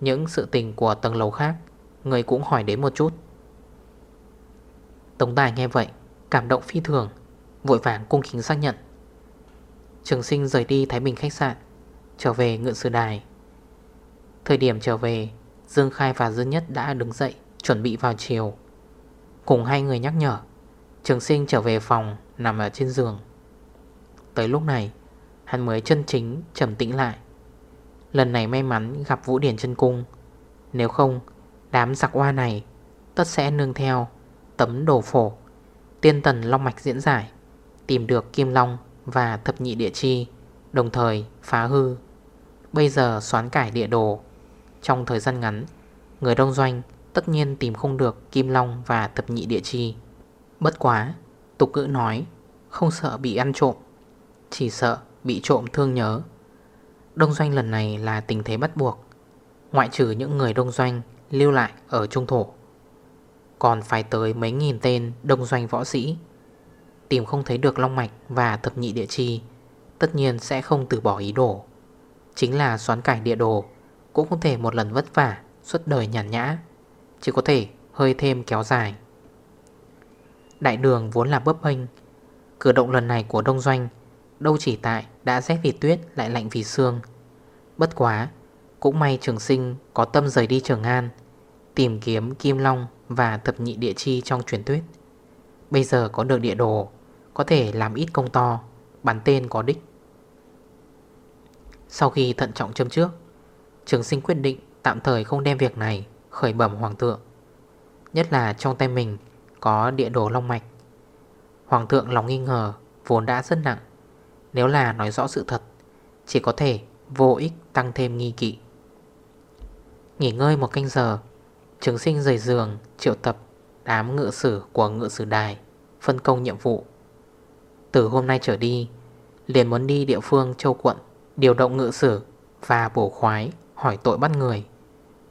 Những sự tình của tầng lầu khác, Ngươi cũng hỏi đến một chút. Tống Tài nghe vậy, Cảm động phi thường, Vội vàng cung kính xác nhận. Trường sinh rời đi Thái Bình khách sạn, Trở về ngựa sư đài. Thời điểm trở về, Dương Khai và Dương Nhất đã đứng dậy, Chuẩn bị vào chiều. Cùng hai người nhắc nhở, Trường sinh trở về phòng Nằm ở trên giường. Tới lúc này, Hắn mới chân chính trầm tĩnh lại. Lần này may mắn gặp Vũ Điển chân Cung. Nếu không, Đám giặc hoa này Tất sẽ nương theo Tấm đồ phổ, Tiên tần long mạch diễn giải, Tìm được Kim Long và thập nhị địa chi, Đồng thời phá hư. Bây giờ xoán cải địa đồ. Trong thời gian ngắn, Người đông doanh tất nhiên tìm không được Kim Long và thập nhị địa chi. Bất quá, Tục ngữ nói, Không sợ bị ăn trộm, Chỉ sợ bị trộm thương nhớ. Đông doanh lần này là tình thế bắt buộc, Ngoại trừ những người đông doanh Lưu lại ở trung thổ. Còn phải tới mấy nghìn tên đông doanh võ sĩ Tìm không thấy được Long Mạch và thập nhị địa chi, Tất nhiên sẽ không từ bỏ ý đồ. Chính là xoán cải địa đồ Cũng không thể một lần vất vả, Suốt đời nhàn nhã, Chỉ có thể hơi thêm kéo dài. Đại đường vốn là bấp bênh, Cử động lần này của Đông Doanh Đâu chỉ tại đã rét vì tuyết lại lạnh vì xương Bất quá, Cũng may trường sinh có tâm rời đi Trường An, Tìm kiếm Kim Long và thập nhị địa chi trong truyền thuyết. Bây giờ có được địa đồ có thể làm ít công to Bắn tên có đích. Sau khi thận trọng châm trước, Trường sinh quyết định tạm thời không đem việc này Khởi bẩm hoàng thượng, Nhất là trong tay mình Có địa đồ long mạch. Hoàng thượng lòng nghi ngờ, Vốn đã rất nặng, Nếu là nói rõ sự thật, Chỉ có thể vô ích tăng thêm nghi kỵ. Nghỉ ngơi một canh giờ, Trường sinh rời giường Triệu tập đám ngự sử của ngự sử đài, Phân công nhiệm vụ. Từ hôm nay trở đi, Liền muốn đi địa phương châu quận, Điều động ngự sử Và bổ khoái hỏi tội bắt người.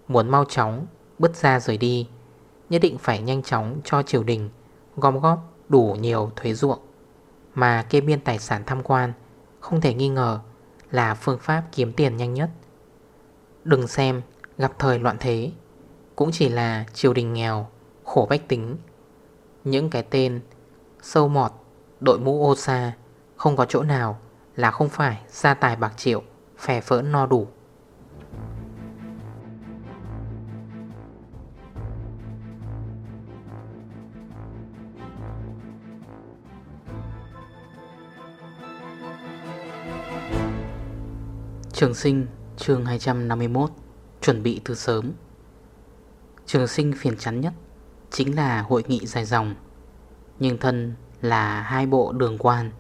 Muốn mau chóng bứt ra rời đi, Nhất định phải nhanh chóng cho triều đình Gom góp đủ nhiều thuế ruộng. Mà kê biên tài sản tham quan, Không thể nghi ngờ Là phương pháp kiếm tiền nhanh nhất. Đừng xem gặp thời loạn thế, Cũng chỉ là triều đình nghèo, Khổ bách tính. Những cái tên Sâu mọt Đội mũ ô sa Không có chỗ nào Là không phải gia tài bạc triệu, Phè phỡ no đủ. Trường sinh chương 251 Chuẩn bị từ sớm. Trường sinh phiền chắn nhất Chính là hội nghị dài dòng, Nhưng thân là hai bộ đường quan,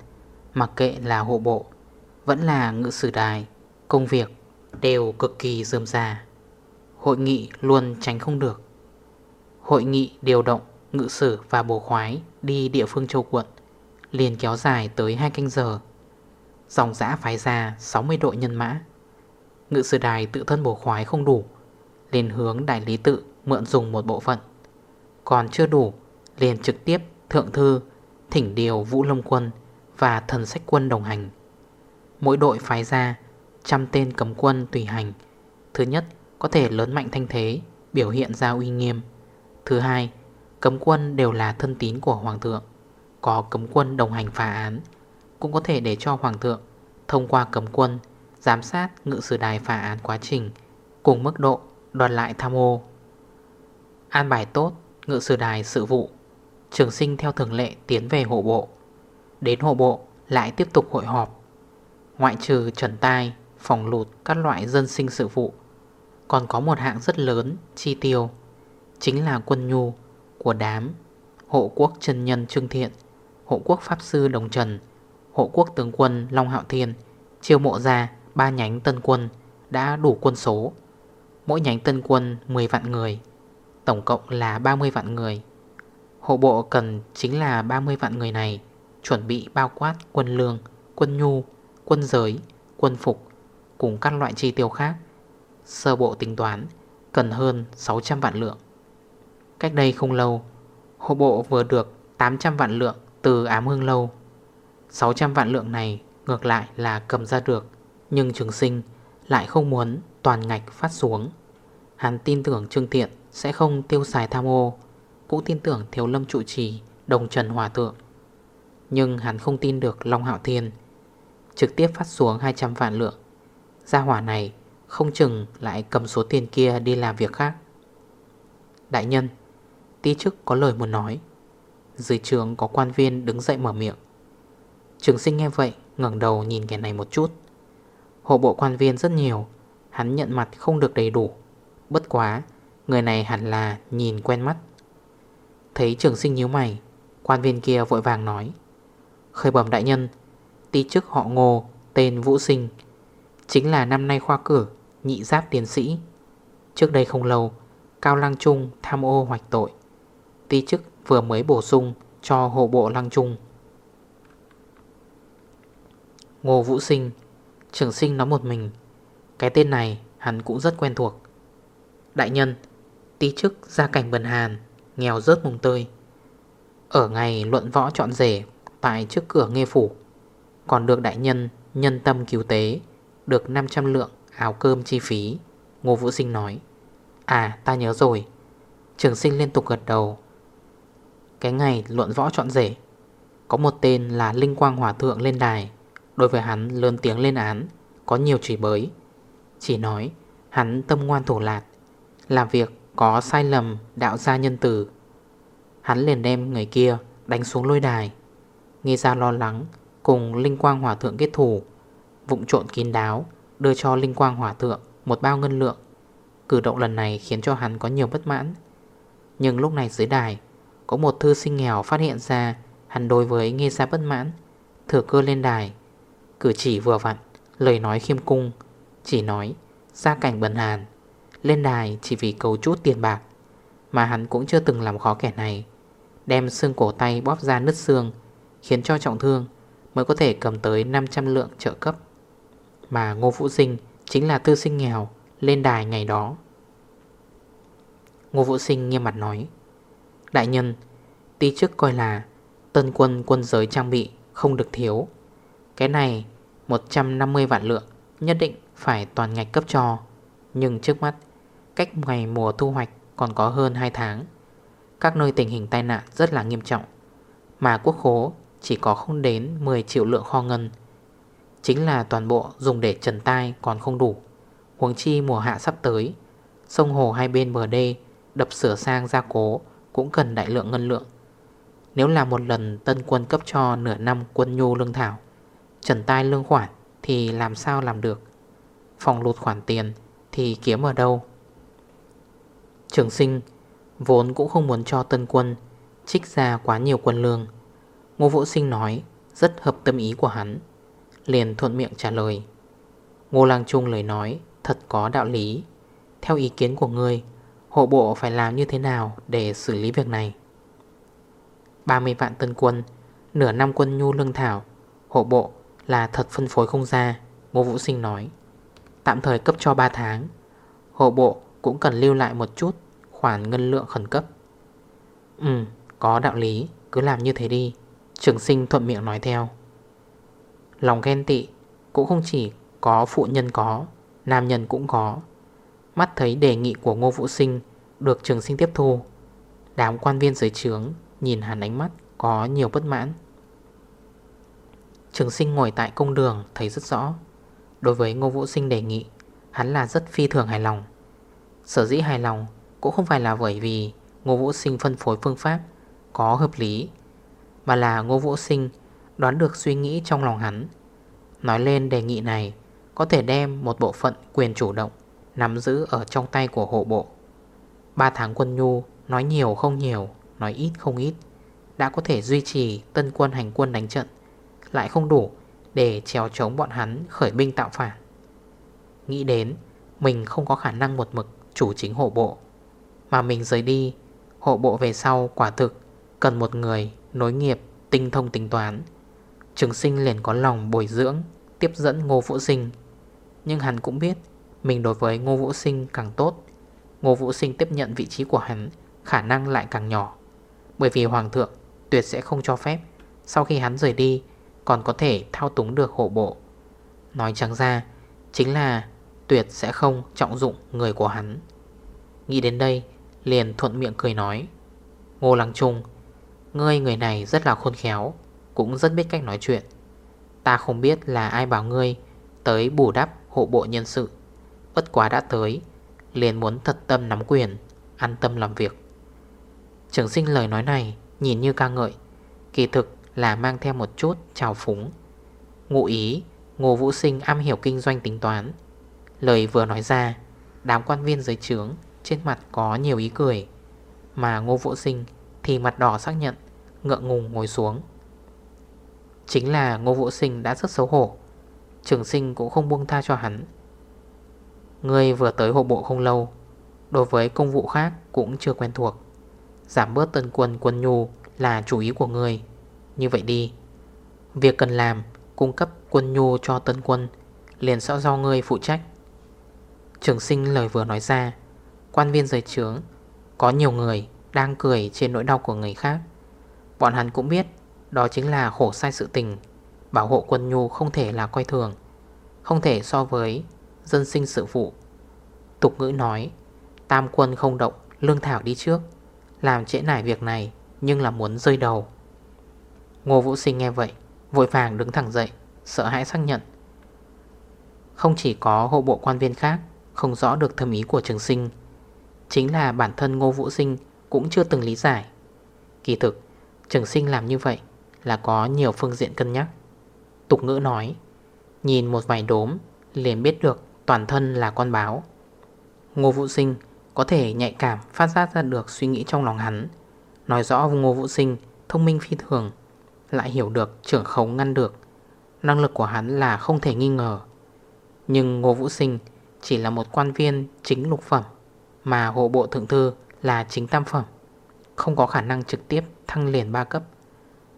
Mặc kệ là hộ bộ, Vẫn là ngự sử đài, Công việc đều cực kỳ dườm già Hội nghị luôn tránh không được. Hội nghị điều động ngự sử và bổ khoái Đi địa phương châu quận, Liền kéo dài tới 2 canh giờ. Dòng giã phái ra 60 đội nhân mã. Ngự sử đài tự thân bổ khoái không đủ, liền hướng đại lý tự mượn dùng một bộ phận. Còn chưa đủ, liền trực tiếp thượng thư Thỉnh điều, Vũ Lâm Quân Và thần sách quân đồng hành. Mỗi đội phái ra Trăm tên cấm quân tùy hành. Thứ nhất, có thể lớn mạnh thanh thế, Biểu hiện ra uy nghiêm. Thứ hai, cấm quân đều là thân tín của Hoàng thượng. Có cấm quân đồng hành phá án, Cũng có thể để cho Hoàng thượng Thông qua cấm quân Giám sát ngự sử đài phá án quá trình, Cùng mức độ đoàn lại tham ô. An bài tốt Ngự sử đài sự vụ Trường sinh theo thường lệ tiến về hộ bộ. Đến hộ bộ, lại tiếp tục hội họp. Ngoại trừ trần tai Phòng lụt, các loại dân sinh sự vụ, Còn có một hạng rất lớn, Chi tiêu, Chính là quân nhu của đám Hộ quốc chân nhân Trương Thiện, Hộ quốc Pháp Sư Đồng Trần, Hộ quốc tướng quân Long Hạo Thiên, Chiêu mộ ra ba nhánh tân quân Đã đủ quân số. Mỗi nhánh tân quân 10 vạn người, Tổng cộng là 30 vạn người. Hộ bộ cần chính là 30 vạn người này Chuẩn bị bao quát quân lương, quân nhu, quân giới, quân phục Cùng các loại chi tiêu khác. Sơ bộ tính toán Cần hơn 600 vạn lượng. Cách đây không lâu Hộ bộ vừa được 800 vạn lượng từ ám hương lâu. 600 vạn lượng này ngược lại là cầm ra được Nhưng trường sinh lại không muốn toàn ngạch phát xuống. Hắn tin tưởng Trương Tiện sẽ không tiêu xài tham ô cũng tin tưởng Thiếu Lâm trụ trì, Đồng Trần Hòa Thượng. Nhưng hắn không tin được Long Hạo Thiên, Trực tiếp phát xuống 200 vạn lượng. Gia hỏa này không chừng lại cầm số tiền kia đi làm việc khác. Đại nhân Tí chức có lời muốn nói. Dưới trường có quan viên đứng dậy mở miệng. Trường sinh nghe vậy, ngẩng đầu nhìn kẻ này một chút. Hộ bộ quan viên rất nhiều, Hắn nhận mặt không được đầy đủ. Bất quá, Người này hẳn là nhìn quen mắt. Thấy trường sinh nhíu mày, Quan viên kia vội vàng nói. Khởi bẩm đại nhân Tí chức họ ngô, Tên Vũ Sinh, Chính là năm nay khoa cử, Nhị giáp tiến sĩ. Trước đây không lâu, Cao Lăng Trung tham ô hoạch tội Tí chức vừa mới bổ sung Cho hộ bộ Lăng Trung. Ngô Vũ Sinh, Trường sinh nói một mình, Cái tên này hắn cũng rất quen thuộc. Đại nhân Tí chức gia cảnh bần hàn Nghèo rớt mùng tơi. Ở ngày luận võ chọn rể, Tại trước cửa nghe phủ, Còn được đại nhân nhân tâm cứu tế, Được 500 lượng áo cơm chi phí, Ngô Vũ Sinh nói. À ta nhớ rồi. Trường sinh liên tục gật đầu. Cái ngày luận võ chọn rể, Có một tên là Linh Quang Hòa Thượng lên đài. Đối với hắn lớn tiếng lên án, Có nhiều chỉ bới. Chỉ nói, hắn tâm ngoan thủ lạc, Làm việc có sai lầm, đạo gia nhân tử. Hắn liền đem người kia đánh xuống lôi đài Nghe ra lo lắng, Cùng Linh Quang Hòa Thượng kết thủ, Vụng trộn kín đáo, Đưa cho Linh Quang Hòa Thượng một bao ngân lượng. Cử động lần này khiến cho hắn có nhiều bất mãn. Nhưng lúc này dưới đài, Có một thư sinh nghèo phát hiện ra Hắn đối với nghe ra bất mãn, Thừa cơ lên đài. Cử chỉ vừa vặn, Lời nói khiêm cung, Chỉ nói, Gia cảnh bần hàn lên đài chỉ vì cầu chút tiền bạc, Mà hắn cũng chưa từng làm khó kẻ này. Đem xương cổ tay bóp ra nứt xương, Khiến cho trọng thương, Mới có thể cầm tới 500 lượng trợ cấp. Mà Ngô Vũ Sinh Chính là thư sinh nghèo, Lên đài ngày đó. Ngô Vũ Sinh nghiêm mặt nói, Đại nhân Tí trước coi là Tân quân quân giới trang bị không được thiếu. Cái này 150 vạn lượng Nhất định phải toàn ngạch cấp cho. Nhưng trước mắt Cách ngày mùa thu hoạch còn có hơn 2 tháng. Các nơi tình hình tai nạn rất là nghiêm trọng, Mà quốc khố chỉ có không đến 10 triệu lượng kho ngân. Chính là toàn bộ dùng để trần tai còn không đủ. Huống chi mùa hạ sắp tới, Sông hồ hai bên bờ đê Đập sửa sang gia cố Cũng cần đại lượng ngân lượng. Nếu là một lần tân quân cấp cho nửa năm quân nhu lương thảo, Trần tai lương khoản Thì làm sao làm được? Phòng lụt khoản tiền Thì kiếm ở đâu? Trường sinh Vốn cũng không muốn cho tân quân Trích ra quá nhiều quân lương. Ngô Vũ Sinh nói, Rất hợp tâm ý của hắn, Liền thuận miệng trả lời. Ngô Lang Trung lời nói, Thật có đạo lý. Theo ý kiến của ngươi, Hộ bộ phải làm như thế nào để xử lý việc này? 30 vạn tân quân, Nửa năm quân nhu lương thảo, Hộ bộ là thật phân phối không ra, Ngô Vũ Sinh nói. Tạm thời cấp cho 3 tháng, Hộ bộ cũng cần lưu lại một chút Khoản ngân lượng khẩn cấp. Ừ có đạo lý, Cứ làm như thế đi, Trường sinh thuận miệng nói theo. Lòng ghen tị cũng không chỉ có phụ nhân có, Nam nhân cũng có. Mắt thấy đề nghị của Ngô Vũ Sinh Được trường sinh tiếp thu, Đám quan viên dưới trướng Nhìn hắn ánh mắt có nhiều bất mãn. Trường sinh ngồi tại công đường, Thấy rất rõ. Đối với Ngô Vũ Sinh đề nghị, Hắn là rất phi thường hài lòng. Sở dĩ hài lòng cũng không phải là bởi vì Ngô Vũ Sinh phân phối phương pháp Có hợp lý, Mà là Ngô Vũ Sinh đoán được suy nghĩ trong lòng hắn. Nói lên đề nghị này Có thể đem một bộ phận quyền chủ động Nắm giữ ở trong tay của hộ bộ. 3 tháng quân nhu Nói nhiều không nhiều, Nói ít không ít, Đã có thể duy trì tân quân hành quân đánh trận, Lại không đủ Để trèo chống bọn hắn khởi binh tạo phản. Nghĩ đến Mình không có khả năng một mực chủ chính hộ bộ. Mà mình rời đi, Hộ bộ về sau quả thực Cần một người nối nghiệp, tinh thông tính toán. Trường sinh liền có lòng bồi dưỡng, Tiếp dẫn Ngô Vũ Sinh. Nhưng hắn cũng biết, Mình đối với Ngô Vũ Sinh càng tốt. Ngô Vũ Sinh tiếp nhận vị trí của hắn, Khả năng lại càng nhỏ. Bởi vì Hoàng thượng tuyệt sẽ không cho phép, Sau khi hắn rời đi, Còn có thể thao túng được hộ bộ. Nói trắng ra, Chính là tuyệt sẽ không trọng dụng người của hắn. Nghĩ đến đây, Liền thuận miệng cười nói, Ngô Lăng Trung, Ngươi người này rất là khôn khéo, Cũng rất biết cách nói chuyện. Ta không biết là ai bảo ngươi Tới bù đắp hộ bộ nhân sự. Bất quá đã tới, Liền muốn thật tâm nắm quyền, An tâm làm việc. Trường sinh lời nói này Nhìn như ca ngợi, Kỳ thực là mang theo một chút trào phúng. Ngụ ý, Ngô Vũ Sinh am hiểu kinh doanh tính toán Lời vừa nói ra, Đám quan viên dưới trướng Trên mặt có nhiều ý cười. Mà Ngô Vũ Sinh thì mặt đỏ xác nhận, Ngượng ngùng ngồi xuống. Chính là Ngô Vũ Sinh đã rất xấu hổ, Trường sinh cũng không buông tha cho hắn. Ngươi vừa tới hộ bộ không lâu, Đối với công vụ khác cũng chưa quen thuộc. Giảm bớt tân quân quân nhu là chủ ý của ngươi Như vậy đi, Việc cần làm cung cấp quân nhu cho tân quân Liền sẽ do ngươi phụ trách. Trường sinh lời vừa nói ra. Quan viên rời trướng, Có nhiều người đang cười trên nỗi đau của người khác. Bọn hắn cũng biết, Đó chính là khổ sai sự tình, Bảo hộ quân nhu không thể là coi thường, Không thể so với dân sinh sự vụ. Tục ngữ nói, Tam quân không động, Lương Thảo đi trước, Làm trễ nải việc này Nhưng là muốn rơi đầu. Ngô Vũ Sinh nghe vậy, Vội vàng đứng thẳng dậy, Sợ hãi xác nhận. Không chỉ có hộ bộ quan viên khác không rõ được thâm ý của trường sinh. Chính là bản thân Ngô Vũ Sinh Cũng chưa từng lý giải. Kỳ thực, trường sinh làm như vậy Là có nhiều phương diện cân nhắc. Tục ngữ nói, Nhìn một vài đốm liền biết được toàn thân là con báo. Ngô Vũ Sinh có thể nhạy cảm phát giác ra được suy nghĩ trong lòng hắn, Nói rõ Ngô Vũ Sinh thông minh phi thường, Lại hiểu được trưởng khống ngăn được. Năng lực của hắn là không thể nghi ngờ. Nhưng Ngô Vũ Sinh chỉ là một quan viên chính lục phẩm, Mà hộ bộ thượng thư là chính tam phẩm. Không có khả năng trực tiếp thăng liền ba cấp.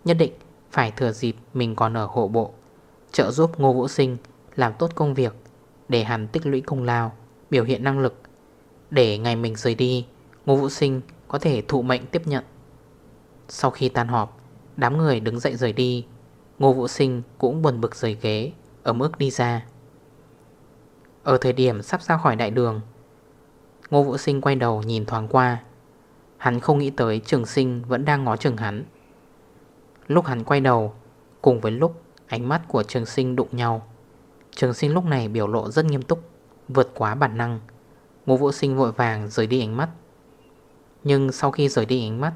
Nhất định phải thừa dịp mình còn ở hộ bộ, Trợ giúp Ngô Vũ Sinh làm tốt công việc Để hắn tích lũy công lao, Biểu hiện năng lực. Để ngày mình rời đi, Ngô Vũ Sinh có thể thụ mệnh tiếp nhận. Sau khi tan họp, Đám người đứng dậy rời đi. Ngô Vũ Sinh cũng buồn bực rời ghế Ở mức đi ra. Ở thời điểm sắp ra khỏi đại đường, Ngô Vũ Sinh quay đầu nhìn thoáng qua. Hắn không nghĩ tới trường sinh vẫn đang ngó chừng hắn. Lúc hắn quay đầu, Cùng với lúc ánh mắt của trường sinh đụng nhau, Trường sinh lúc này biểu lộ rất nghiêm túc, Vượt quá bản năng. Ngô Vũ Sinh vội vàng rời đi ánh mắt. Nhưng sau khi rời đi ánh mắt,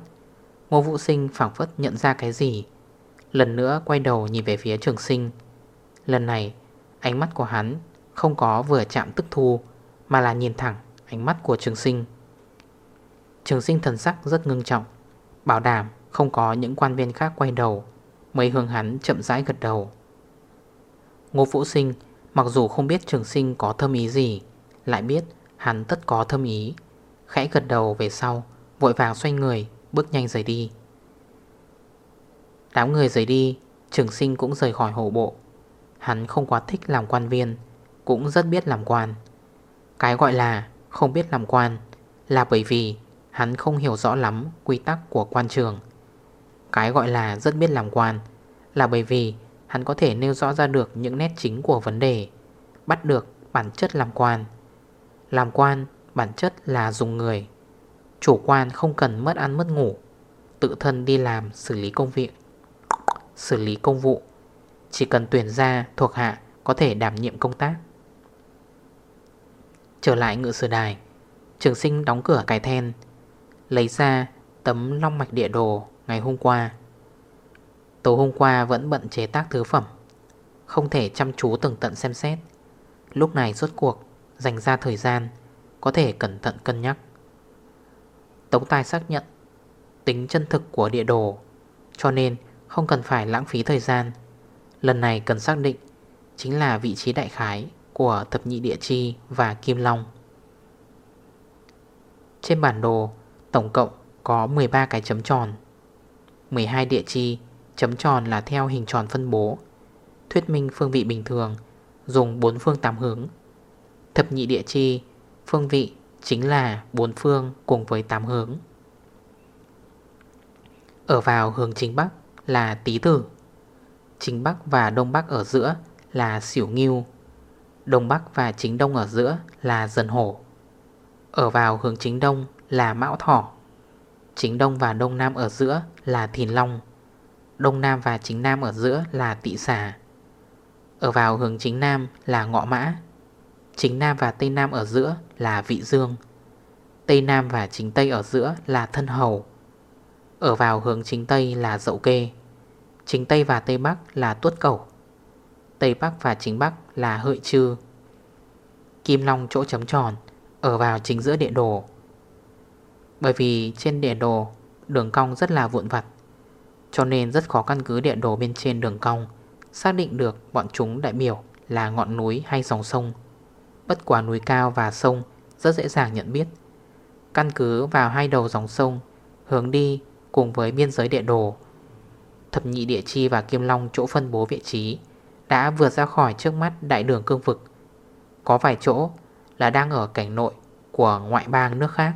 Ngô Vũ Sinh phản phất nhận ra cái gì, Lần nữa quay đầu nhìn về phía trường sinh. Lần này, ánh mắt của hắn không có vừa chạm tức thu, Mà là nhìn thẳng ánh mắt của trường sinh. Trường sinh thần sắc rất ngưng trọng, Bảo đảm không có những quan viên khác quay đầu, Mấy hướng hắn chậm rãi gật đầu. Ngô Vũ Sinh, mặc dù không biết trường sinh có thâm ý gì, Lại biết hắn tất có thâm ý, Khẽ gật đầu về sau, Vội vàng xoay người, Bước nhanh rời đi. Đám người rời đi, Trường sinh cũng rời khỏi hồ bộ. Hắn không quá thích làm quan viên cũng rất biết làm quan. Cái gọi là không biết làm quan Là bởi vì hắn không hiểu rõ lắm quy tắc của quan trường. Cái gọi là rất biết làm quan Là bởi vì hắn có thể nêu rõ ra được những nét chính của vấn đề, Bắt được bản chất làm quan. Làm quan, bản chất là dùng người. Chủ quan không cần mất ăn mất ngủ, Tự thân đi làm xử lý công việc, Xử lý công vụ. Chỉ cần tuyển ra thuộc hạ Có thể đảm nhiệm công tác. Trở lại ngựa sử đài. Trường sinh đóng cửa cái then, Lấy ra tấm long mạch địa đồ ngày hôm qua. Tối hôm qua vẫn bận chế tác thứ phẩm, Không thể chăm chú từng tận xem xét. Lúc này rốt cuộc, Dành ra thời gian, Có thể cẩn thận cân nhắc. Tống tài xác nhận, Tính chân thực của địa đồ, Cho nên không cần phải lãng phí thời gian. Lần này cần xác định Chính là vị trí đại khái. Của thập nhị địa chi và kim long. Trên bản đồ, Tổng cộng có 13 cái chấm tròn. 12 địa chi, Chấm tròn là theo hình tròn phân bố, Thuyết minh phương vị bình thường, Dùng 4 phương 8 hướng. Thập nhị địa chi, Phương vị chính là 4 phương cùng với 8 hướng. Ở vào hướng chính Bắc là Tý Tử. Chính Bắc và Đông Bắc ở giữa là Xỉu Nghiêu Đông Bắc và chính Đông ở giữa là Dần Hổ. Ở vào hướng chính Đông là Mão Thỏ. Chính Đông và Đông Nam ở giữa là Thìn Long. Đông Nam và chính Nam ở giữa là Tị Xà. Ở vào hướng chính Nam là Ngọ Mã. Chính Nam và Tây Nam ở giữa là Vị Dương. Tây Nam và chính Tây ở giữa là Thân Hầu. Ở vào hướng chính Tây là Dậu Kê. Chính Tây và Tây Bắc là tuất Cẩu. Tây Bắc và chính Bắc là Hợi trừ Kim Long chỗ chấm tròn, Ở vào chính giữa địa đồ. Bởi vì trên địa đồ, Đường cong rất là vụn vặt, Cho nên rất khó căn cứ địa đồ bên trên đường cong, Xác định được bọn chúng đại biểu là ngọn núi hay dòng sông. Bất quả núi cao và sông rất dễ dàng nhận biết. Căn cứ vào hai đầu dòng sông, Hướng đi cùng với biên giới địa đồ, Thập nhị địa chi và kim long chỗ phân bố vị trí đã vượt ra khỏi trước mắt đại đường cương vực. Có vài chỗ là đang ở cảnh nội của ngoại bang nước khác.